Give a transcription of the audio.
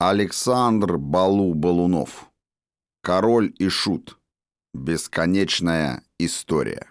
Александр Балу-Балунов. Король и шут. Бесконечная история.